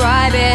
describe it.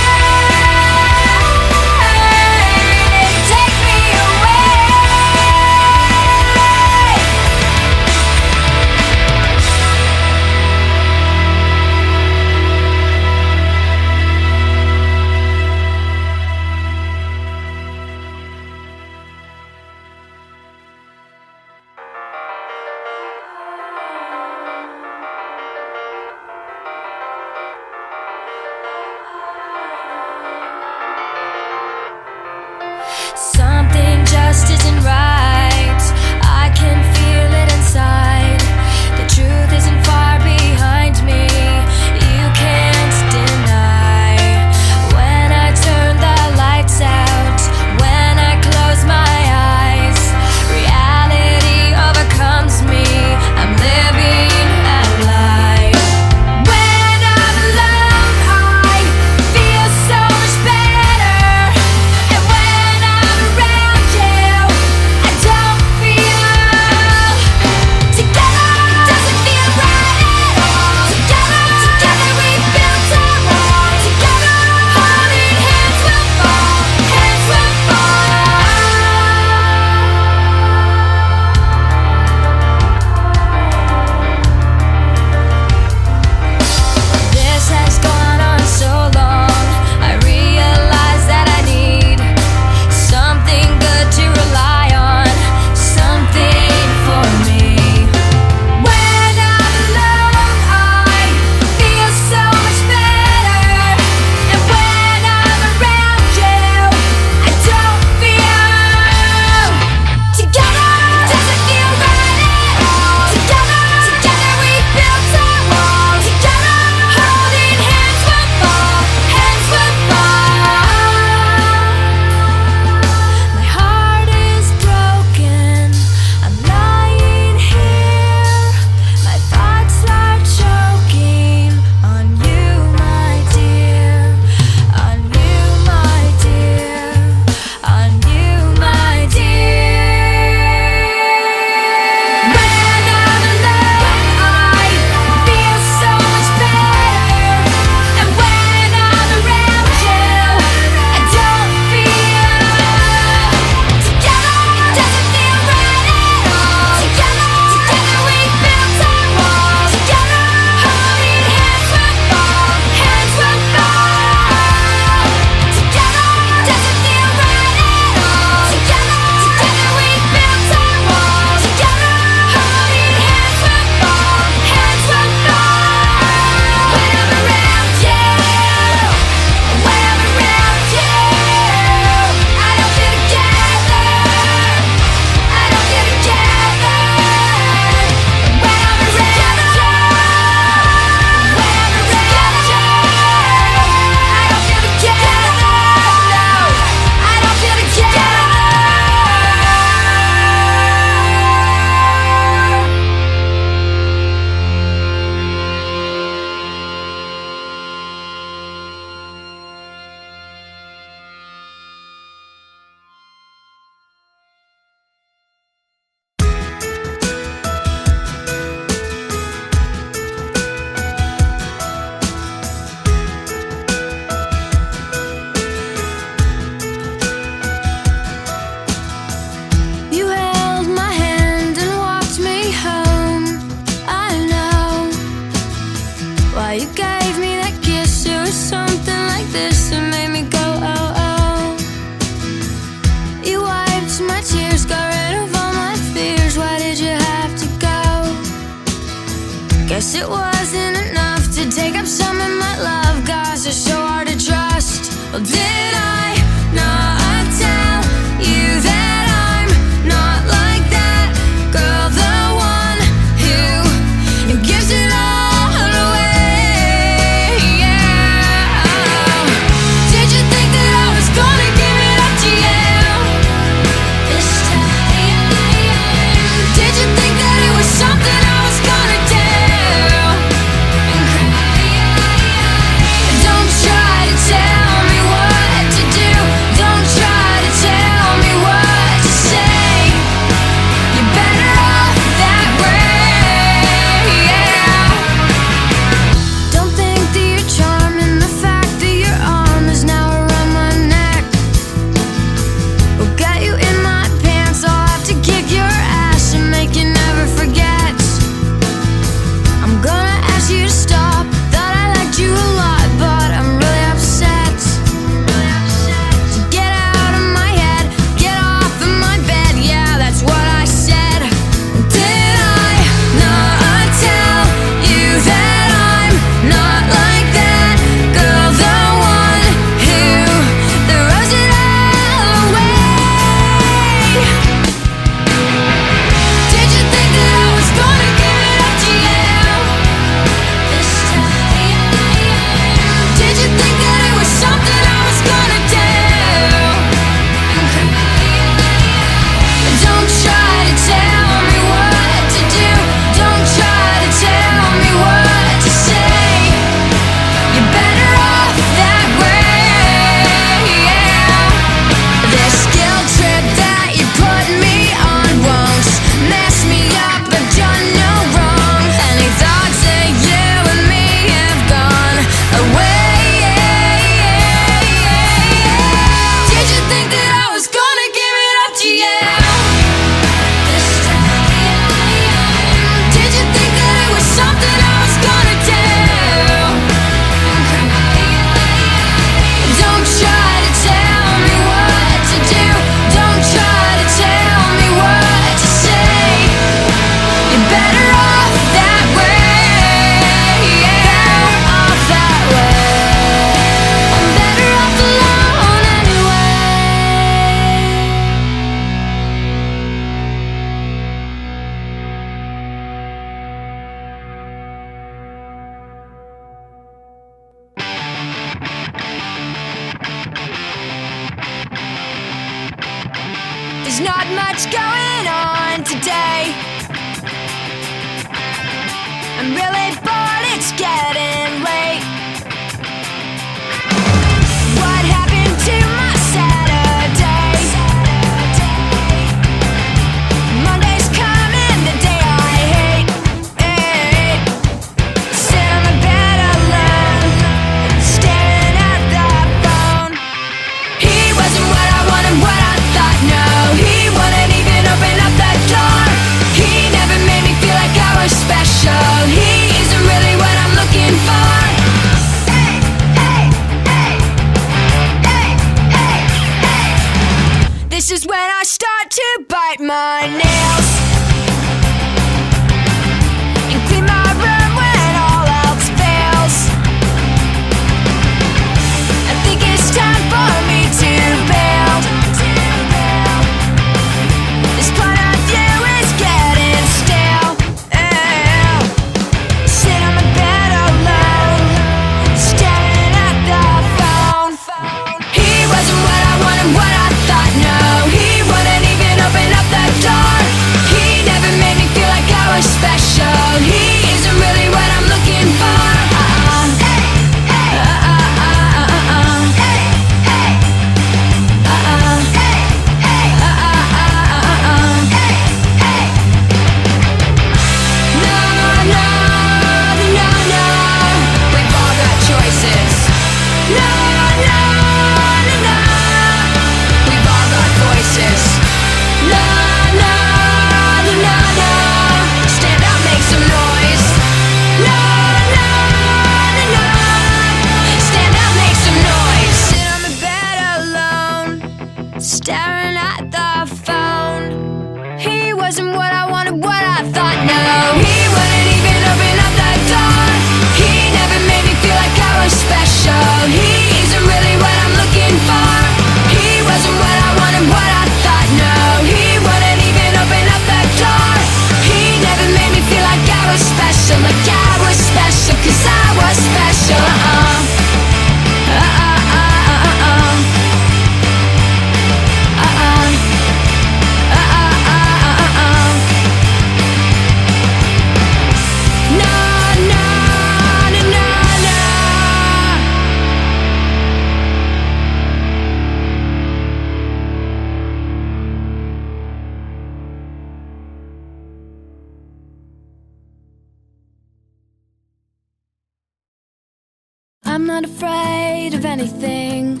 anything.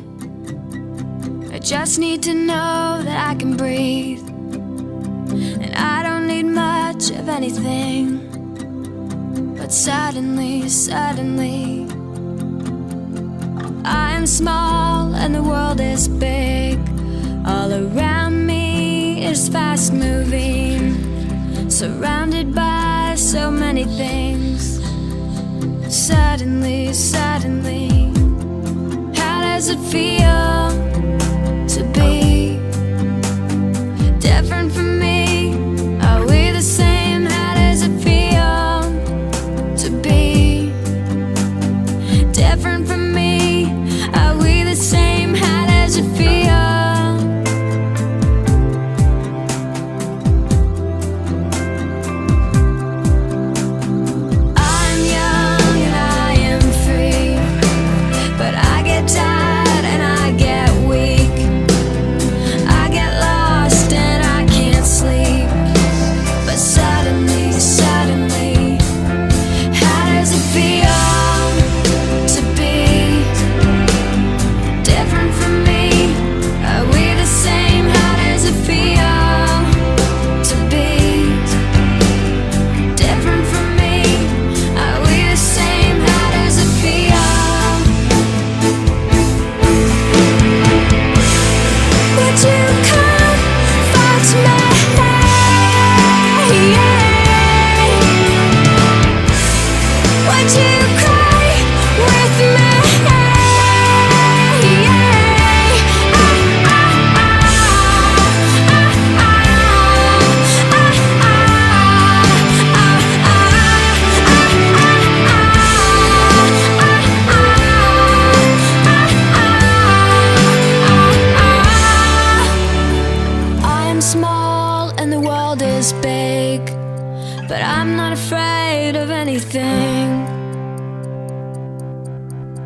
I just need to know that I can breathe. And I don't need much of anything. But suddenly, suddenly, I am small and the world is big. All around me is fast moving, surrounded by so many things. Suddenly, suddenly does it feel?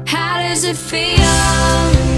How does it feel?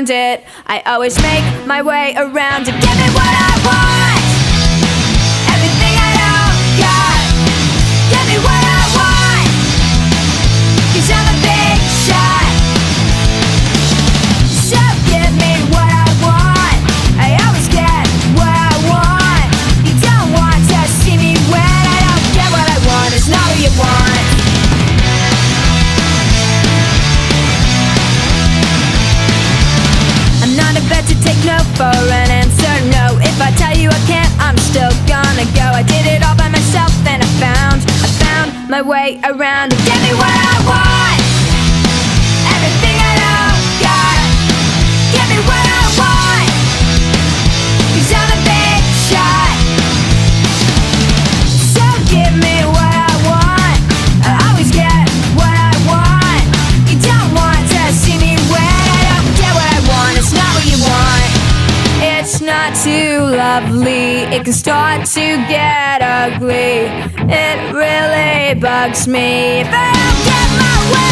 around it. I always make my way around it. Give me what I want. Everything I don't got Give me what I my way around. Get me where I want. lovely, it can start to get ugly. It really bugs me. If I don't get my way.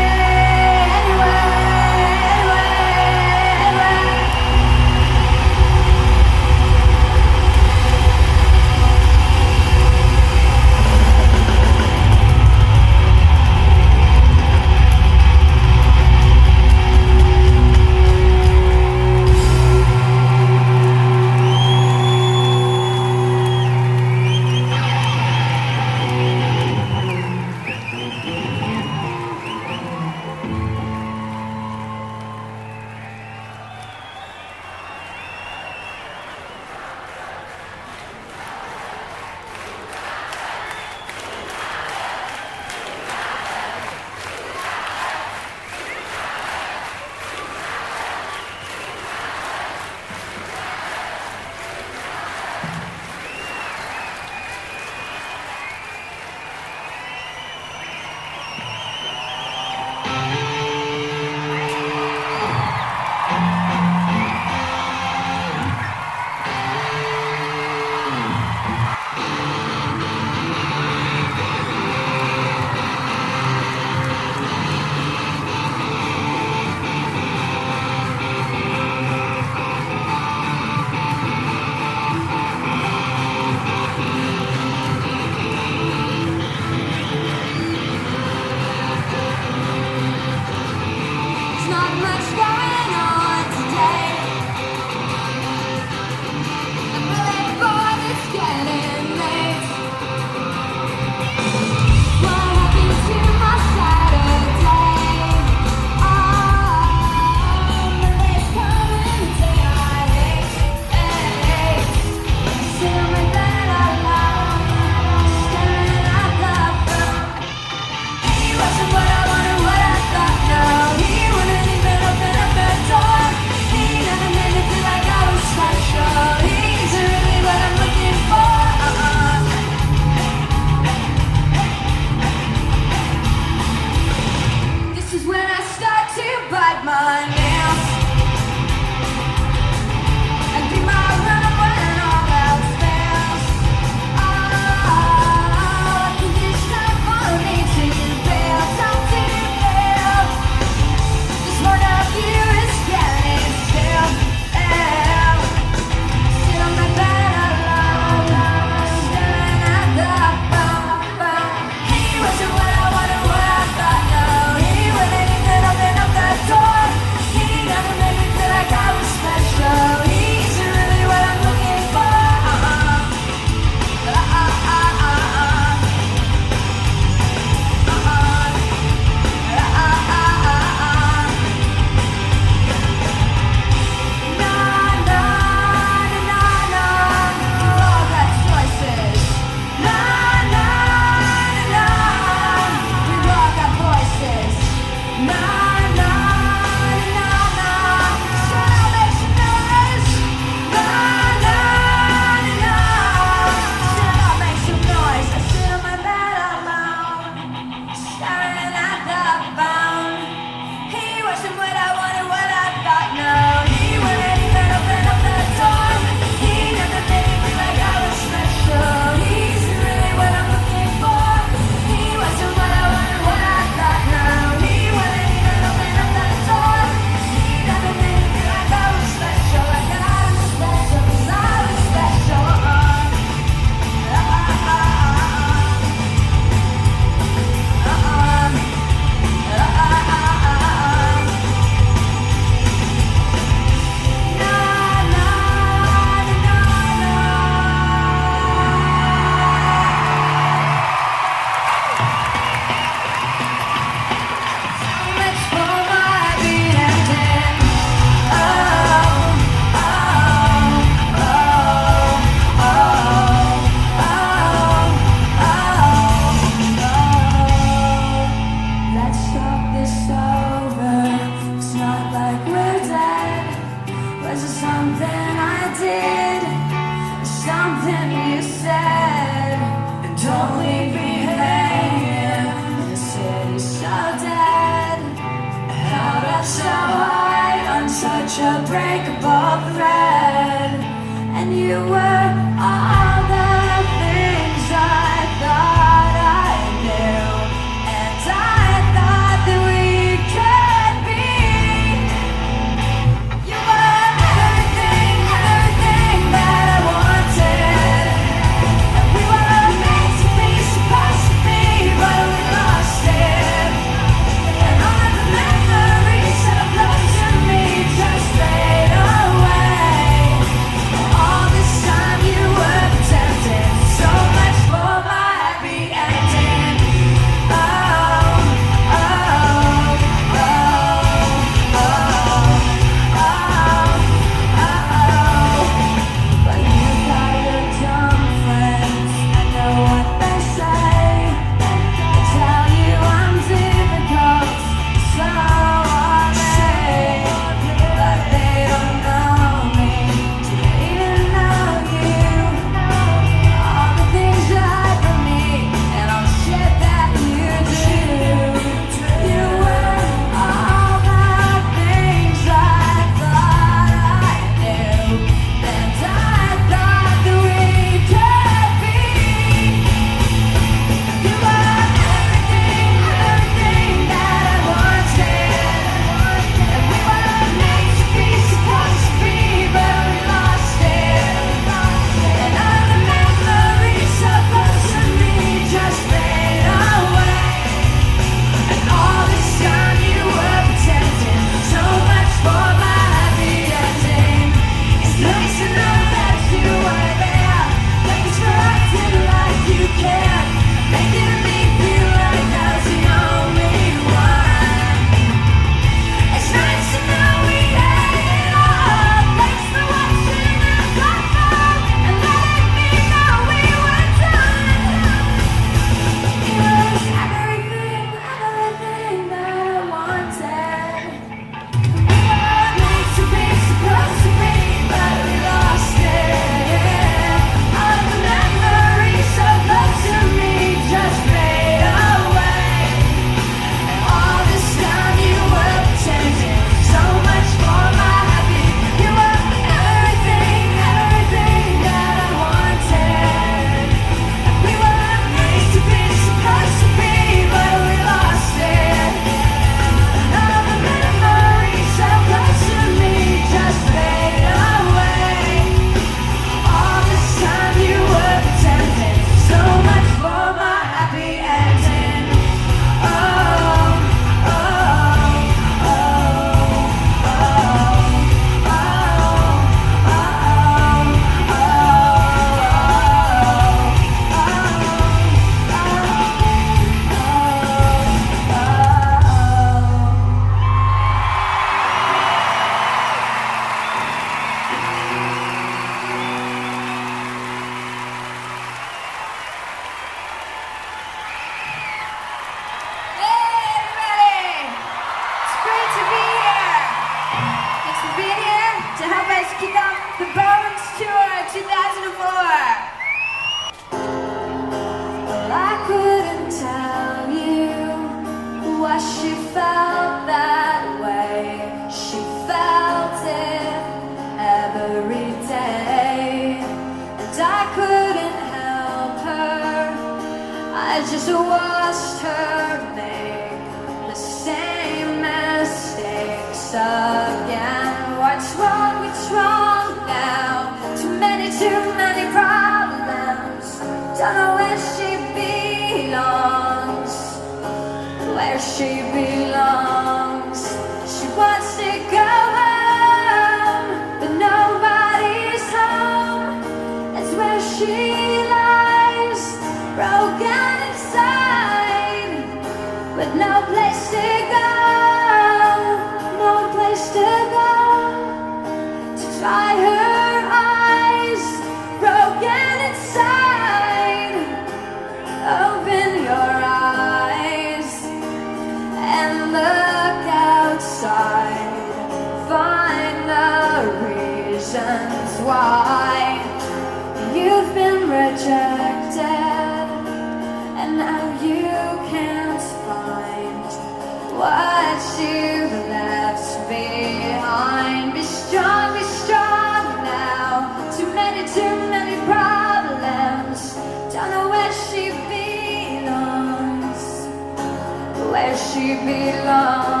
She belongs.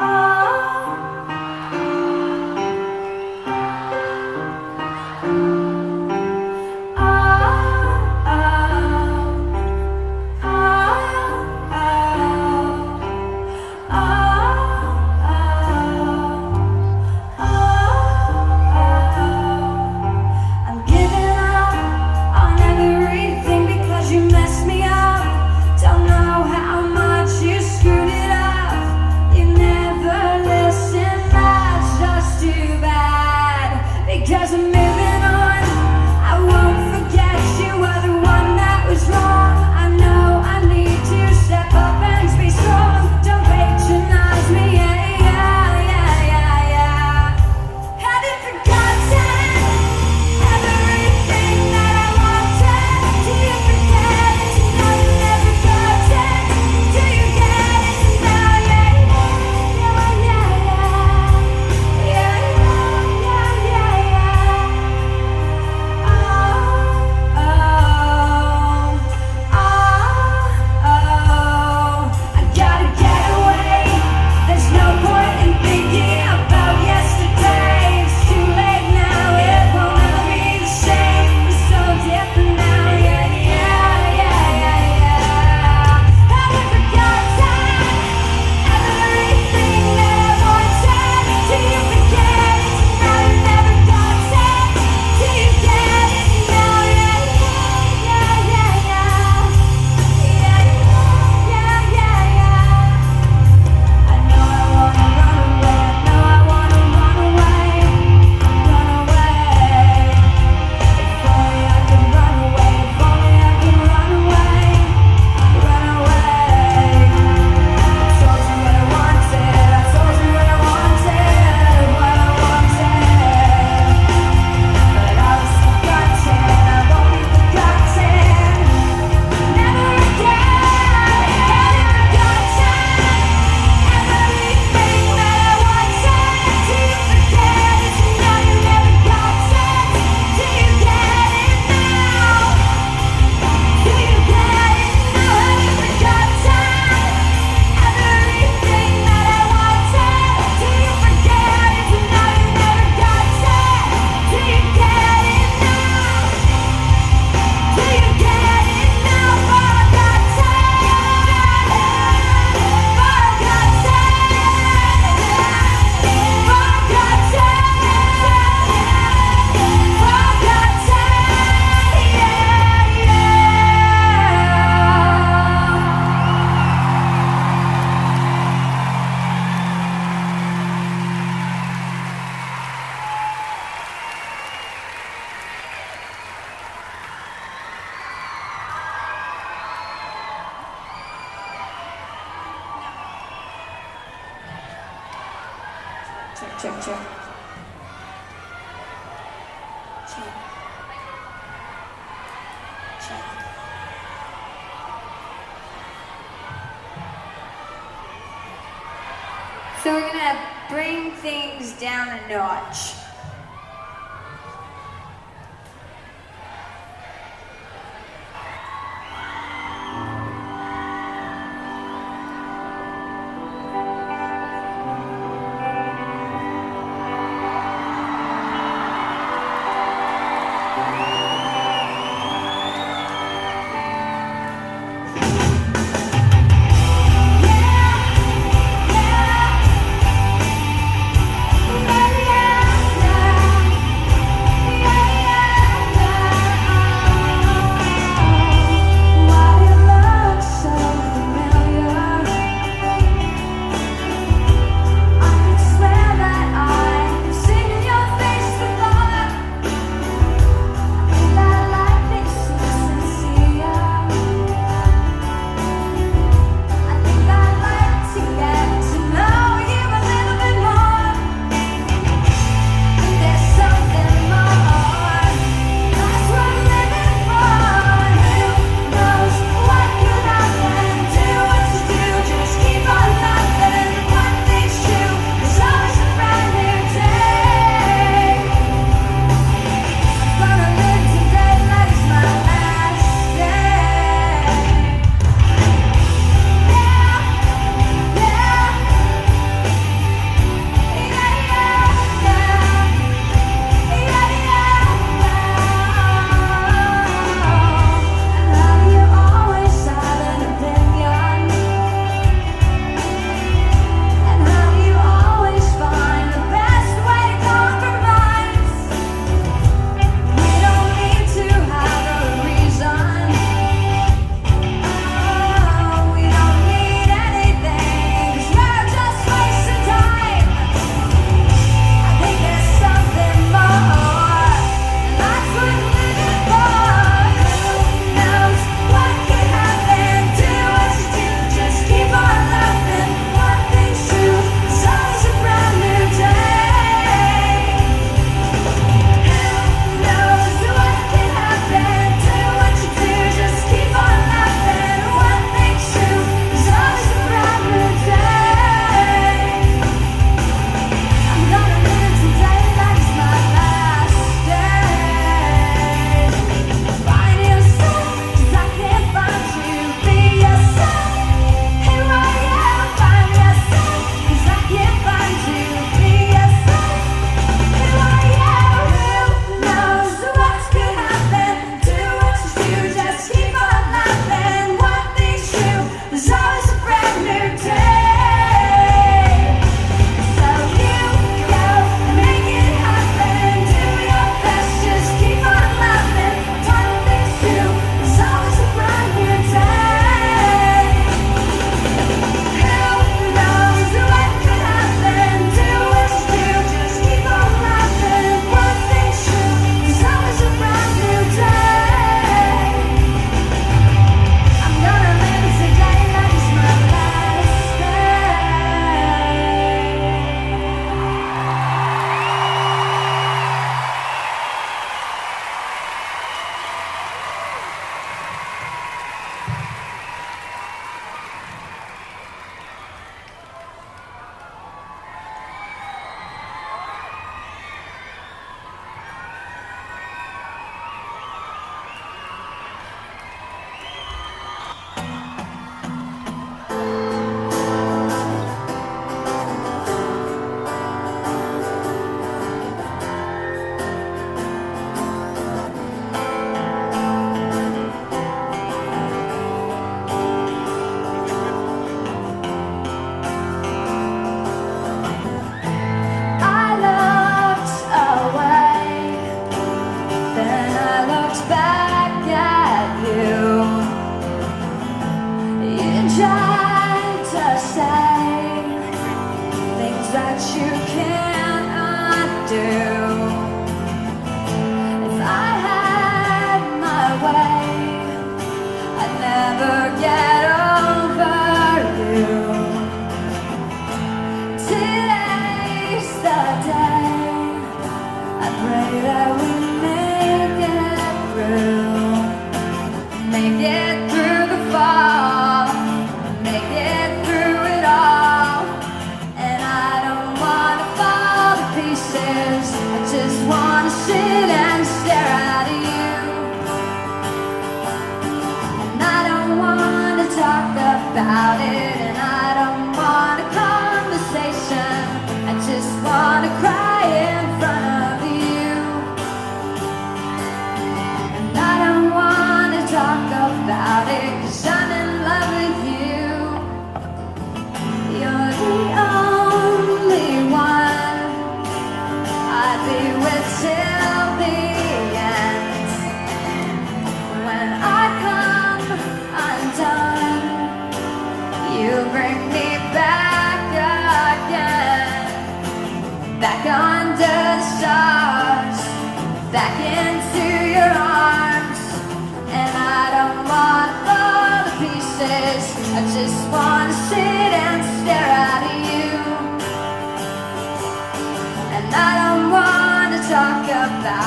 I'm down a notch.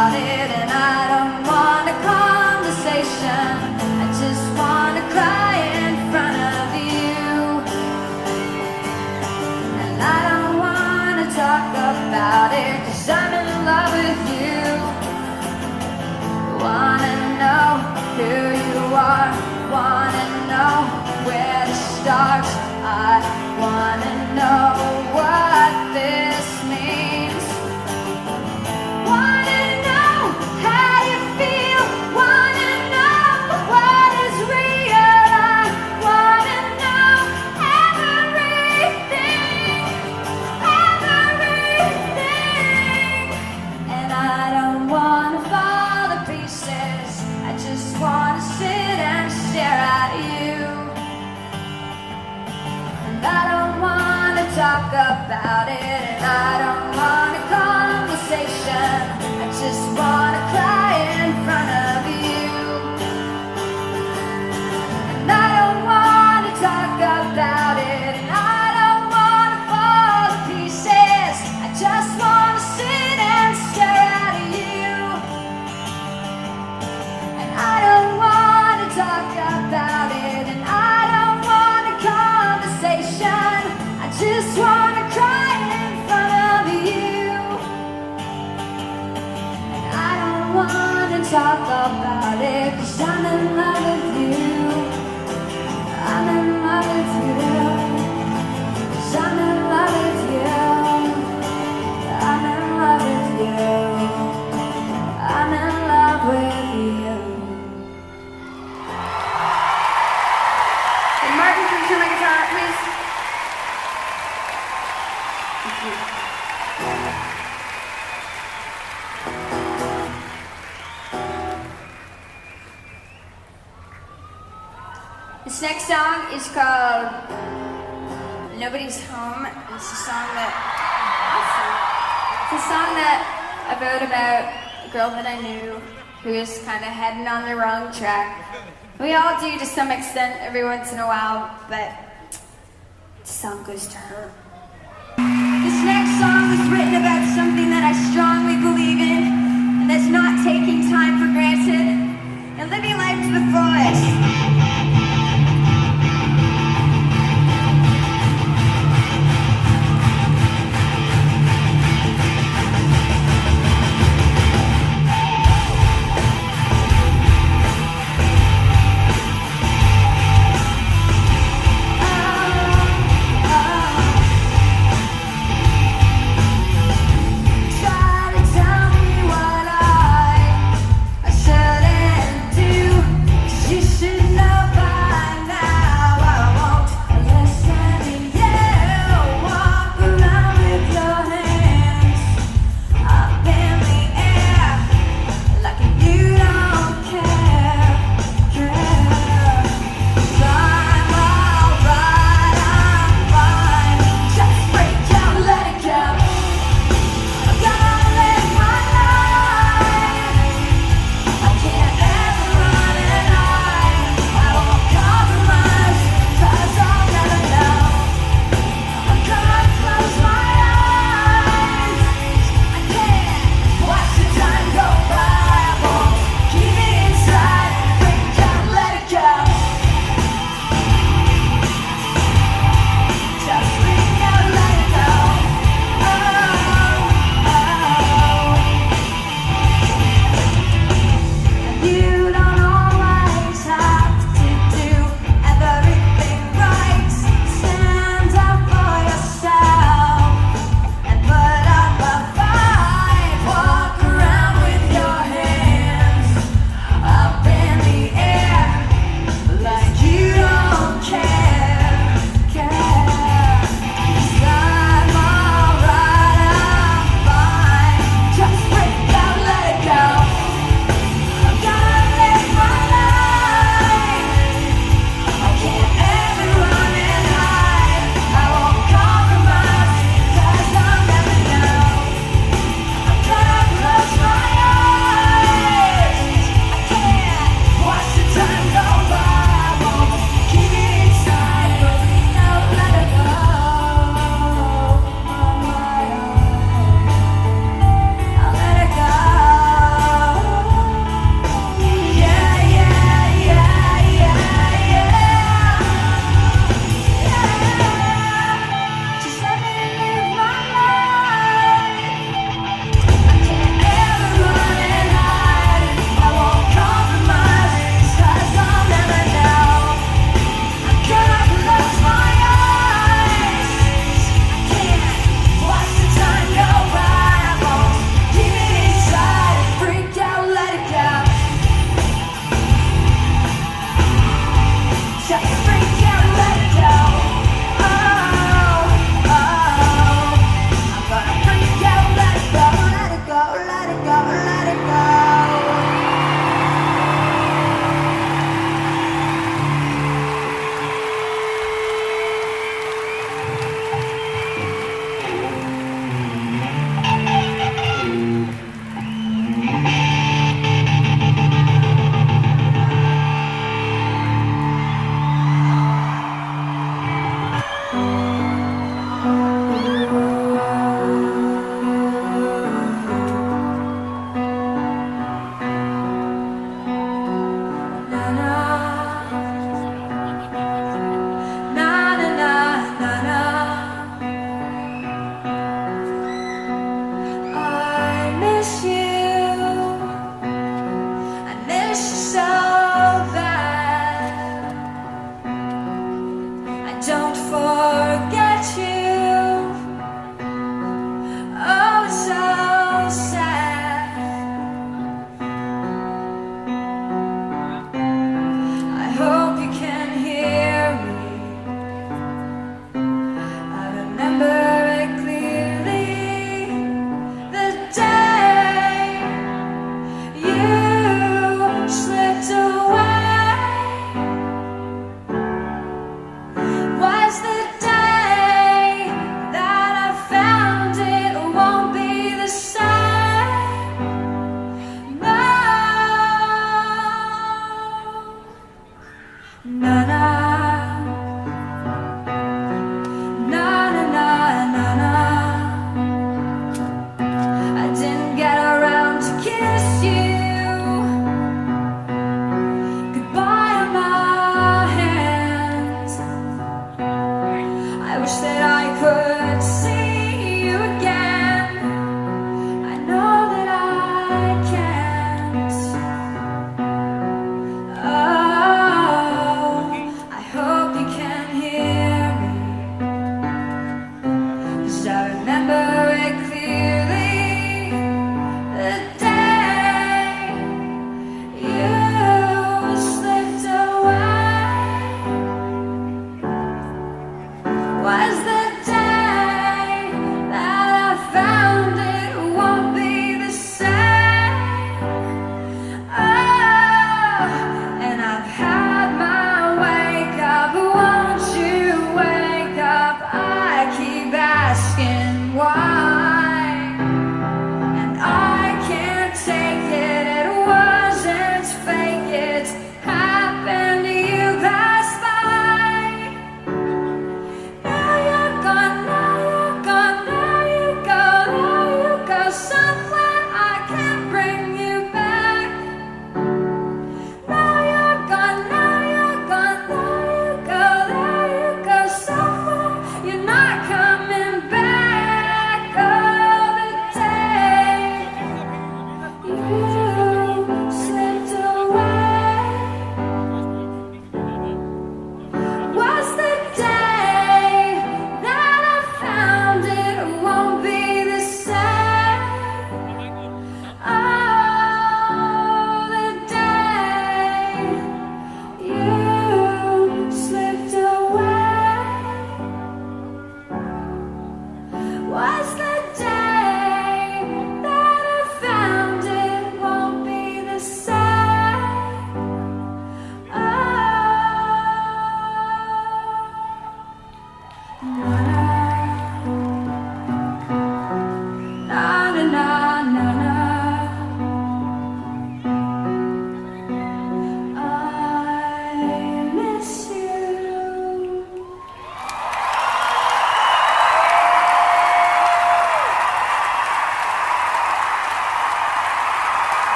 and I don't want a conversation. I just want to cry in front of you. And I don't want to talk about it cause I'm in love with you. Wanna know who you are Wanna know where to start. I wanna know why I don't talk about it It's a song that I wrote about a girl that I knew who was kind of heading on the wrong track. We all do to some extent every once in a while, but the song goes to her. This next song was written about something that I strongly believe in, and that's not taking time for granted and living life to the fullest.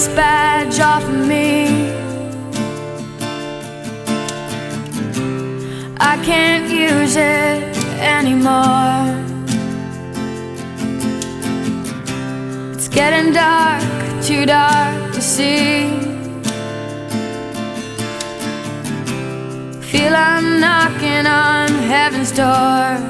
This badge off of me. I can't use it anymore. It's getting dark, too dark to see. Feel I'm knocking on heaven's door.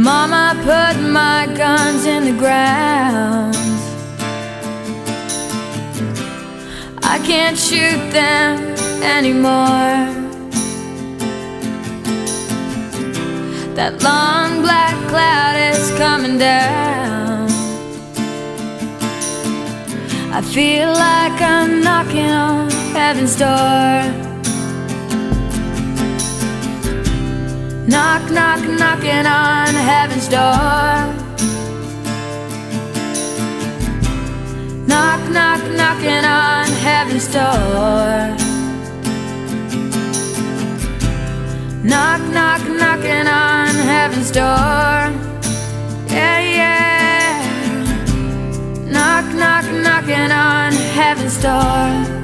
Mama put my guns in the ground. I can't shoot them anymore. That long black cloud is coming down. I feel like I'm knocking on heaven's door. Knock, knock, knocking on heaven's door. Knock, knock, knocking on heaven's door. Knock, knock, knocking on heaven's door. Yeah, yeah. Knock, knock, knocking on heaven's door.